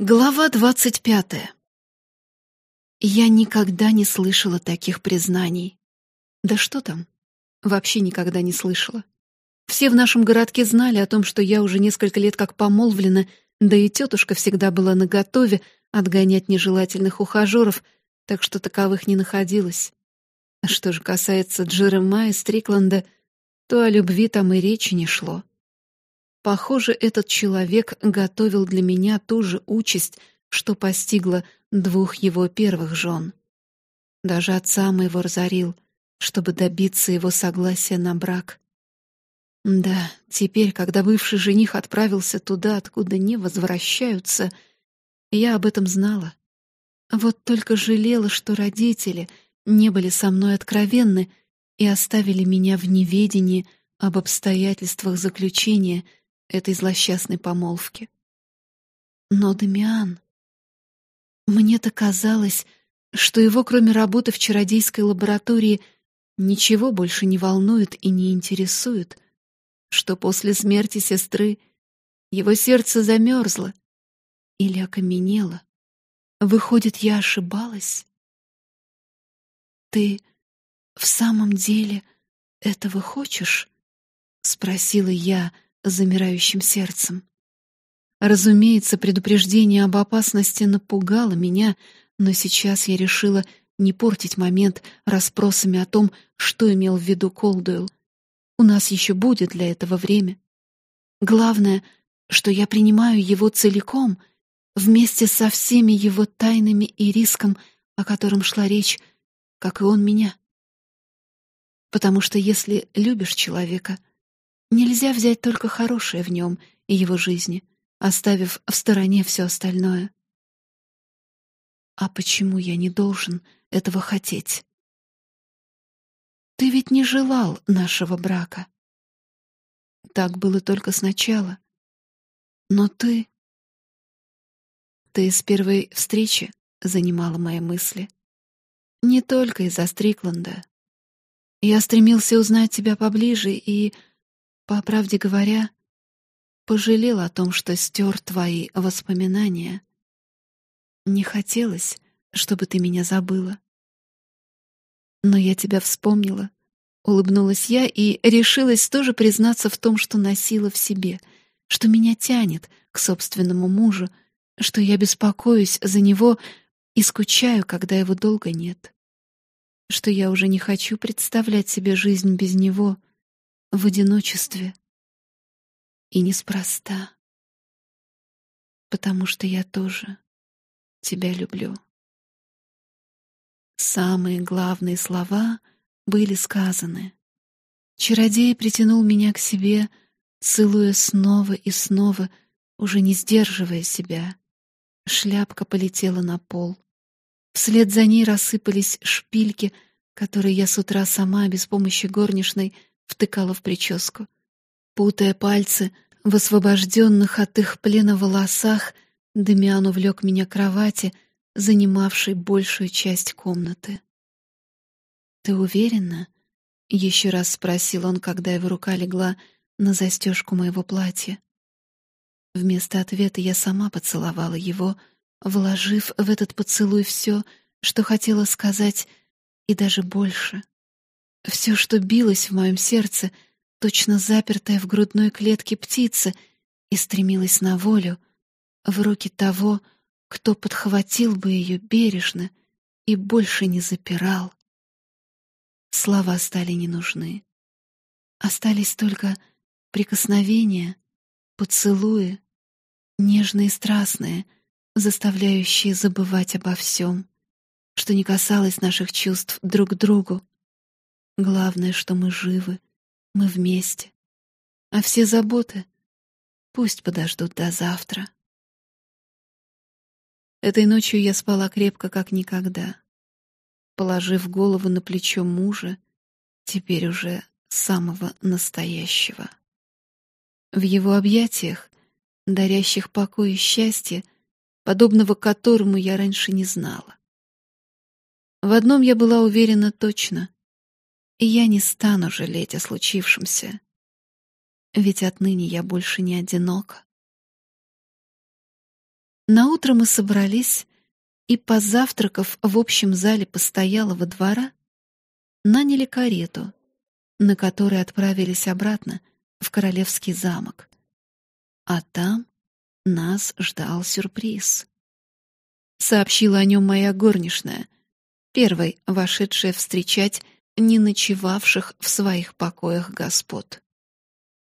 Глава двадцать пятая. Я никогда не слышала таких признаний. Да что там? Вообще никогда не слышала. Все в нашем городке знали о том, что я уже несколько лет как помолвлена, да и тетушка всегда была наготове отгонять нежелательных ухажеров, так что таковых не находилось. А что же касается Джеремая Стрикланда, то о любви там и речи не шло. Похоже, этот человек готовил для меня ту же участь, что постигла двух его первых жен. Даже отца моего разорил, чтобы добиться его согласия на брак. Да, теперь, когда бывший жених отправился туда, откуда не возвращаются, я об этом знала. Вот только жалела, что родители не были со мной откровенны и оставили меня в неведении об обстоятельствах заключения — этой злосчастной помолвки. Но Дамиан... Мне-то казалось, что его, кроме работы в чародейской лаборатории, ничего больше не волнует и не интересует, что после смерти сестры его сердце замерзло или окаменело. Выходит, я ошибалась? «Ты в самом деле этого хочешь?» — спросила я, замирающим сердцем. Разумеется, предупреждение об опасности напугало меня, но сейчас я решила не портить момент расспросами о том, что имел в виду Колдуэлл. У нас еще будет для этого время. Главное, что я принимаю его целиком, вместе со всеми его тайнами и риском, о котором шла речь, как и он меня. Потому что если любишь человека — Нельзя взять только хорошее в нем и его жизни, оставив в стороне все остальное. А почему я не должен этого хотеть? Ты ведь не желал нашего брака. Так было только сначала. Но ты... Ты с первой встречи занимала мои мысли. Не только из-за Стрикланда. Я стремился узнать тебя поближе и по правде говоря, пожалел о том, что стер твои воспоминания. Не хотелось, чтобы ты меня забыла. Но я тебя вспомнила, улыбнулась я и решилась тоже признаться в том, что носила в себе, что меня тянет к собственному мужу, что я беспокоюсь за него и скучаю, когда его долго нет, что я уже не хочу представлять себе жизнь без него — в одиночестве. И неспроста. Потому что я тоже тебя люблю. Самые главные слова были сказаны. Чародей притянул меня к себе, целуя снова и снова, уже не сдерживая себя. Шляпка полетела на пол. Вслед за ней рассыпались шпильки, которые я с утра сама без помощи горничной втыкала в прическу. Путая пальцы в освобожденных от их плена волосах, Демиан увлек меня к кровати, занимавшей большую часть комнаты. «Ты уверена?» — еще раз спросил он, когда его рука легла на застежку моего платья. Вместо ответа я сама поцеловала его, вложив в этот поцелуй все, что хотела сказать, и даже больше — все, что билось в моем сердце, точно запертая в грудной клетке птица, и стремилась на волю, в руки того, кто подхватил бы ее бережно и больше не запирал. Слова стали не нужны. Остались только прикосновения, поцелуи, нежные и страстные, заставляющие забывать обо всем, что не касалось наших чувств друг к другу. Главное, что мы живы, мы вместе. А все заботы пусть подождут до завтра. Этой ночью я спала крепко, как никогда, положив голову на плечо мужа, теперь уже самого настоящего. В его объятиях, дарящих покой и счастье, подобного которому я раньше не знала. В одном я была уверена точно и я не стану жалеть о случившемся, ведь отныне я больше не одинока. Наутро мы собрались и, позавтракав в общем зале постоялого двора, наняли карету, на которой отправились обратно в королевский замок. А там нас ждал сюрприз. Сообщила о нем моя горничная, первой вошедшая встречать не ночевавших в своих покоях господ.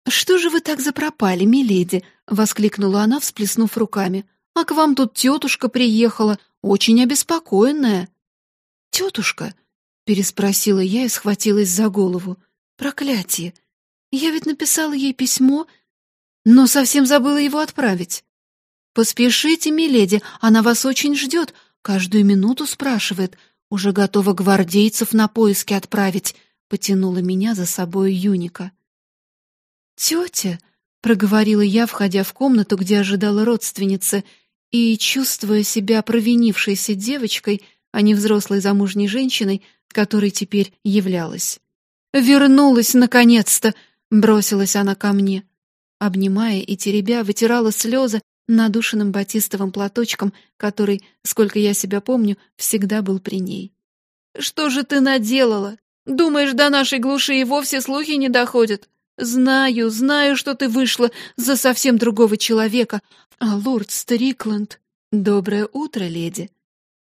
«Что же вы так запропали, миледи?» — воскликнула она, всплеснув руками. «А к вам тут тетушка приехала, очень обеспокоенная». «Тетушка?» — переспросила я и схватилась за голову. «Проклятие! Я ведь написала ей письмо, но совсем забыла его отправить». «Поспешите, миледи, она вас очень ждет, каждую минуту спрашивает, уже готова гвардейцев на поиски отправить», — потянула меня за собой Юника. «Тетя», — проговорила я, входя в комнату, где ожидала родственница, и, чувствуя себя провинившейся девочкой, а не взрослой замужней женщиной, которой теперь являлась. «Вернулась, наконец-то!» — бросилась она ко мне. Обнимая и теребя, вытирала слезы надушенным батистовым платочком, который, сколько я себя помню, всегда был при ней. «Что же ты наделала? Думаешь, до нашей глуши и вовсе слухи не доходят? Знаю, знаю, что ты вышла за совсем другого человека. А лорд Стрикланд... Доброе утро, леди!»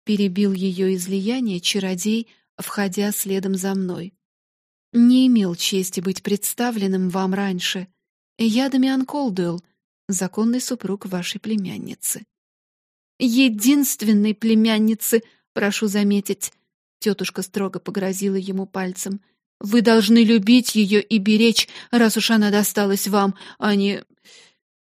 Перебил ее излияние чародей, входя следом за мной. «Не имел чести быть представленным вам раньше. Я Дамиан Колдуэлл, законный супруг вашей племянницы. Единственной племянницы, прошу заметить, тетушка строго погрозила ему пальцем. Вы должны любить ее и беречь, раз уж она досталась вам, а не...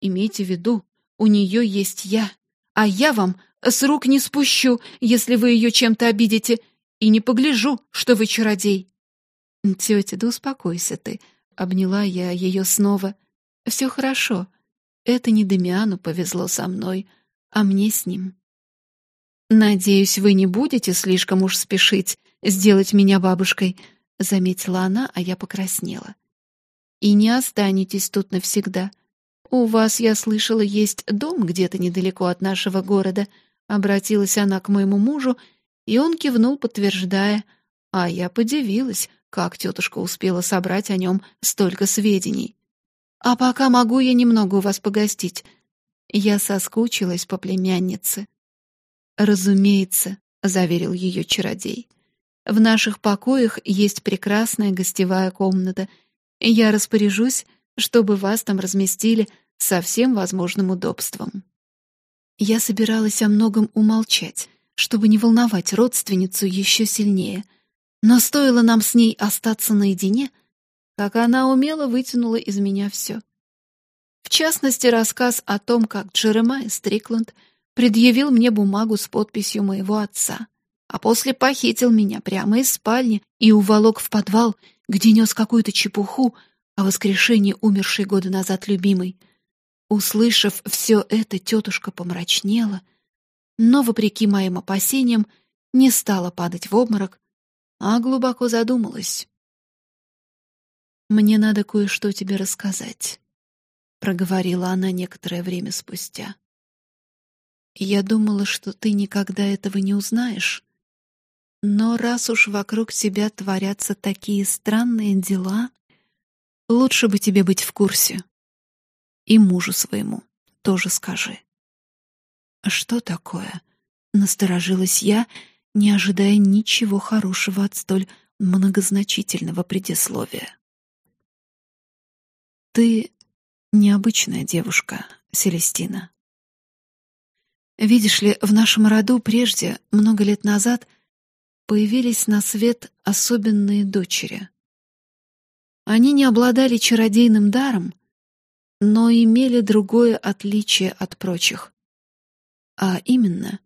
Имейте в виду, у нее есть я, а я вам с рук не спущу, если вы ее чем-то обидите, и не погляжу, что вы чародей. Тетя, да успокойся ты, — обняла я ее снова. Все хорошо, это не Демиану повезло со мной, а мне с ним. «Надеюсь, вы не будете слишком уж спешить сделать меня бабушкой», — заметила она, а я покраснела. «И не останетесь тут навсегда. У вас, я слышала, есть дом где-то недалеко от нашего города», — обратилась она к моему мужу, и он кивнул, подтверждая, а я подивилась, как тетушка успела собрать о нем столько сведений. А пока могу я немного у вас погостить. Я соскучилась по племяннице. Разумеется, заверил ее чародей. В наших покоях есть прекрасная гостевая комната. Я распоряжусь, чтобы вас там разместили со всем возможным удобством. Я собиралась о многом умолчать, чтобы не волновать родственницу еще сильнее. Но стоило нам с ней остаться наедине — как она умело вытянула из меня все. В частности, рассказ о том, как Джеремай Стрикланд предъявил мне бумагу с подписью моего отца, а после похитил меня прямо из спальни и уволок в подвал, где нес какую-то чепуху о воскрешении умершей года назад любимой. Услышав все это, тетушка помрачнела, но, вопреки моим опасениям, не стала падать в обморок, а глубоко задумалась. «Мне надо кое-что тебе рассказать», — проговорила она некоторое время спустя. «Я думала, что ты никогда этого не узнаешь, но раз уж вокруг тебя творятся такие странные дела, лучше бы тебе быть в курсе. И мужу своему тоже скажи». «Что такое?» — насторожилась я, не ожидая ничего хорошего от столь многозначительного предисловия. Ты необычная девушка, Селестина. Видишь ли, в нашем роду прежде, много лет назад, появились на свет особенные дочери. Они не обладали чародейным даром, но имели другое отличие от прочих. А именно,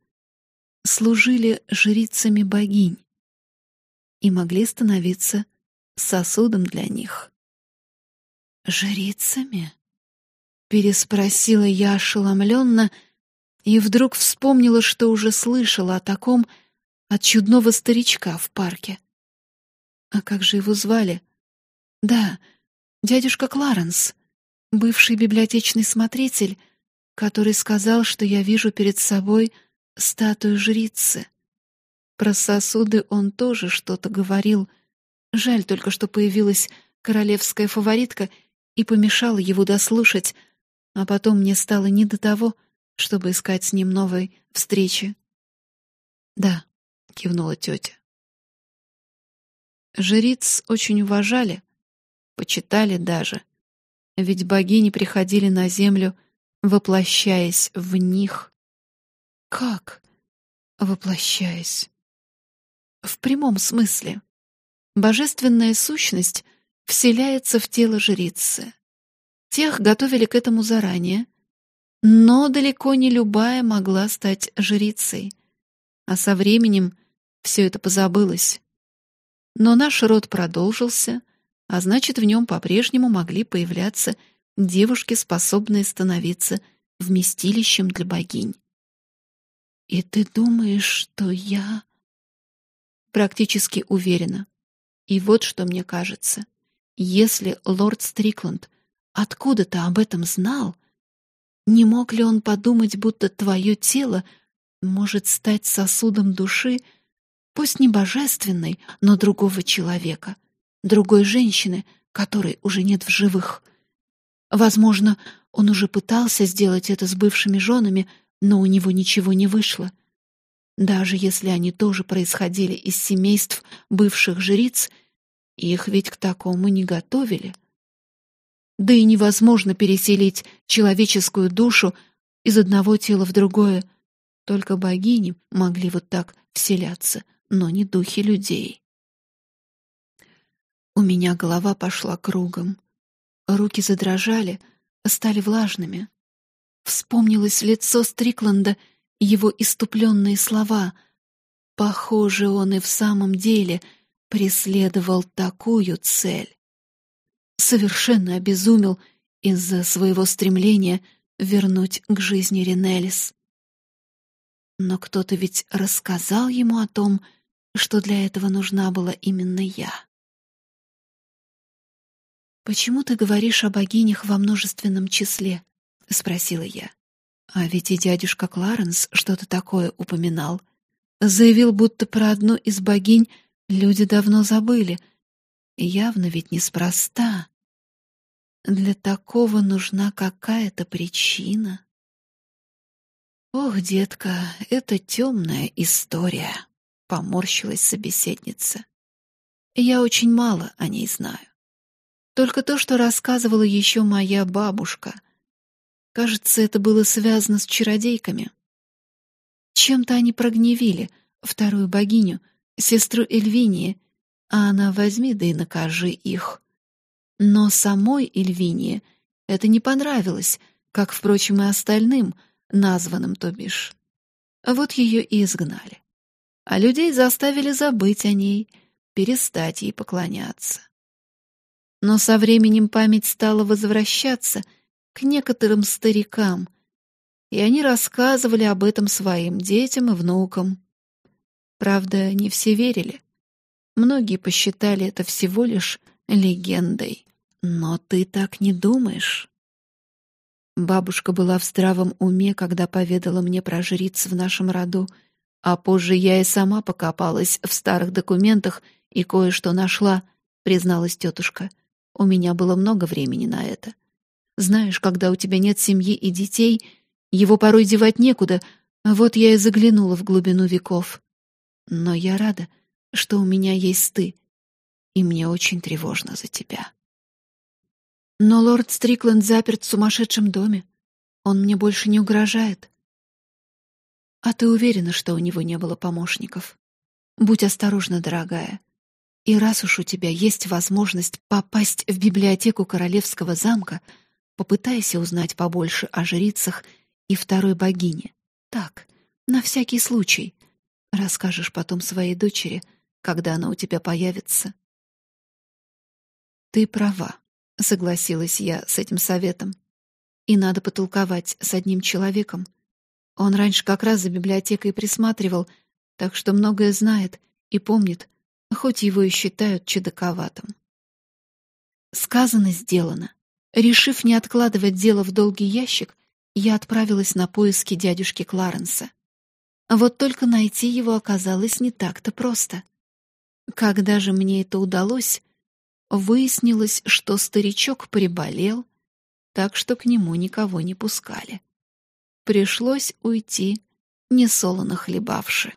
служили жрицами богинь и могли становиться сосудом для них. «Жрицами?» — переспросила я ошеломленно и вдруг вспомнила, что уже слышала о таком от чудного старичка в парке. А как же его звали? Да, дядюшка Кларенс, бывший библиотечный смотритель, который сказал, что я вижу перед собой статую жрицы. Про сосуды он тоже что-то говорил. Жаль только, что появилась королевская фаворитка и помешала его дослушать, а потом мне стало не до того, чтобы искать с ним новой встречи. «Да», — кивнула тетя. Жриц очень уважали, почитали даже, ведь богини приходили на землю, воплощаясь в них. Как воплощаясь? В прямом смысле. Божественная сущность вселяется в тело жрицы. Тех готовили к этому заранее, но далеко не любая могла стать жрицей. А со временем все это позабылось. Но наш род продолжился, а значит, в нем по-прежнему могли появляться девушки, способные становиться вместилищем для богинь. «И ты думаешь, что я...» Практически уверена. И вот что мне кажется. Если лорд Стрикланд откуда-то об этом знал, не мог ли он подумать, будто твое тело может стать сосудом души, пусть не божественной, но другого человека, другой женщины, которой уже нет в живых? Возможно, он уже пытался сделать это с бывшими женами, но у него ничего не вышло. Даже если они тоже происходили из семейств бывших жриц, их ведь к такому не готовили. Да и невозможно переселить человеческую душу из одного тела в другое. Только богини могли вот так вселяться, но не духи людей. У меня голова пошла кругом. Руки задрожали, стали влажными. Вспомнилось лицо Стрикланда и его иступленные слова. Похоже, он и в самом деле преследовал такую цель совершенно обезумел из-за своего стремления вернуть к жизни Ренелис. Но кто-то ведь рассказал ему о том, что для этого нужна была именно я. «Почему ты говоришь о богинях во множественном числе?» — спросила я. А ведь и дядюшка Кларенс что-то такое упоминал. Заявил, будто про одну из богинь люди давно забыли — Явно ведь неспроста. Для такого нужна какая-то причина. Ох, детка, это темная история, поморщилась собеседница. Я очень мало о ней знаю. Только то, что рассказывала еще моя бабушка. Кажется, это было связано с чародейками. Чем-то они прогневили вторую богиню, сестру Эльвинии, а она возьми да и накажи их. Но самой Эльвине это не понравилось, как, впрочем, и остальным, названным, то бишь. Вот ее и изгнали. А людей заставили забыть о ней, перестать ей поклоняться. Но со временем память стала возвращаться к некоторым старикам, и они рассказывали об этом своим детям и внукам. Правда, не все верили. Многие посчитали это всего лишь легендой. Но ты так не думаешь? Бабушка была в здравом уме, когда поведала мне про жриц в нашем роду, а позже я и сама покопалась в старых документах и кое-что нашла, призналась тетушка. У меня было много времени на это. Знаешь, когда у тебя нет семьи и детей, его порой девать некуда, вот я и заглянула в глубину веков. Но я рада, что у меня есть ты, и мне очень тревожно за тебя. Но лорд Стрикленд заперт в сумасшедшем доме. Он мне больше не угрожает. А ты уверена, что у него не было помощников? Будь осторожна, дорогая. И раз уж у тебя есть возможность попасть в библиотеку королевского замка, попытайся узнать побольше о жрицах и второй богине. Так, на всякий случай. Расскажешь потом своей дочери — когда она у тебя появится. Ты права, согласилась я с этим советом. И надо потолковать с одним человеком. Он раньше как раз за библиотекой присматривал, так что многое знает и помнит, хоть его и считают чудаковатым. Сказано, сделано. Решив не откладывать дело в долгий ящик, я отправилась на поиски дядюшки Кларенса. Вот только найти его оказалось не так-то просто. Когда же мне это удалось, выяснилось, что старичок приболел, так что к нему никого не пускали. Пришлось уйти, несолоно хлебавши.